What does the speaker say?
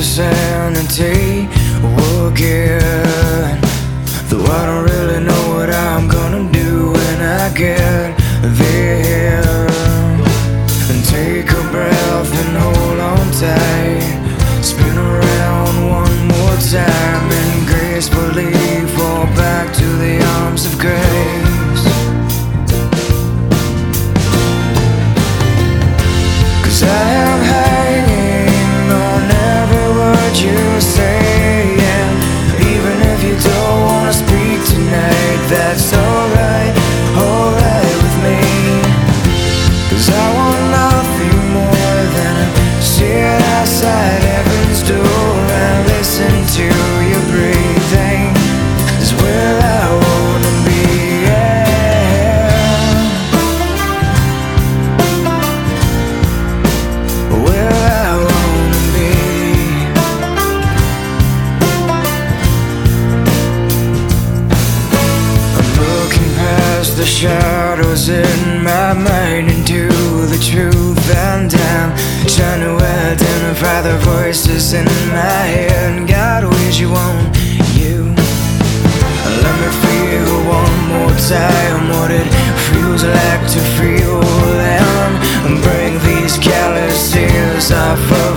eternity will get. Though I don't really know what I'm gonna do when I get there. And take a breath and hold on tight. Spin around one more time and gracefully fall back to the arms of grace. The shadows in my mind into the truth, and I'm trying to identify the voices in my head. God, where'd you want you? Let me feel one more time what it feels like to feel and break these calluses off of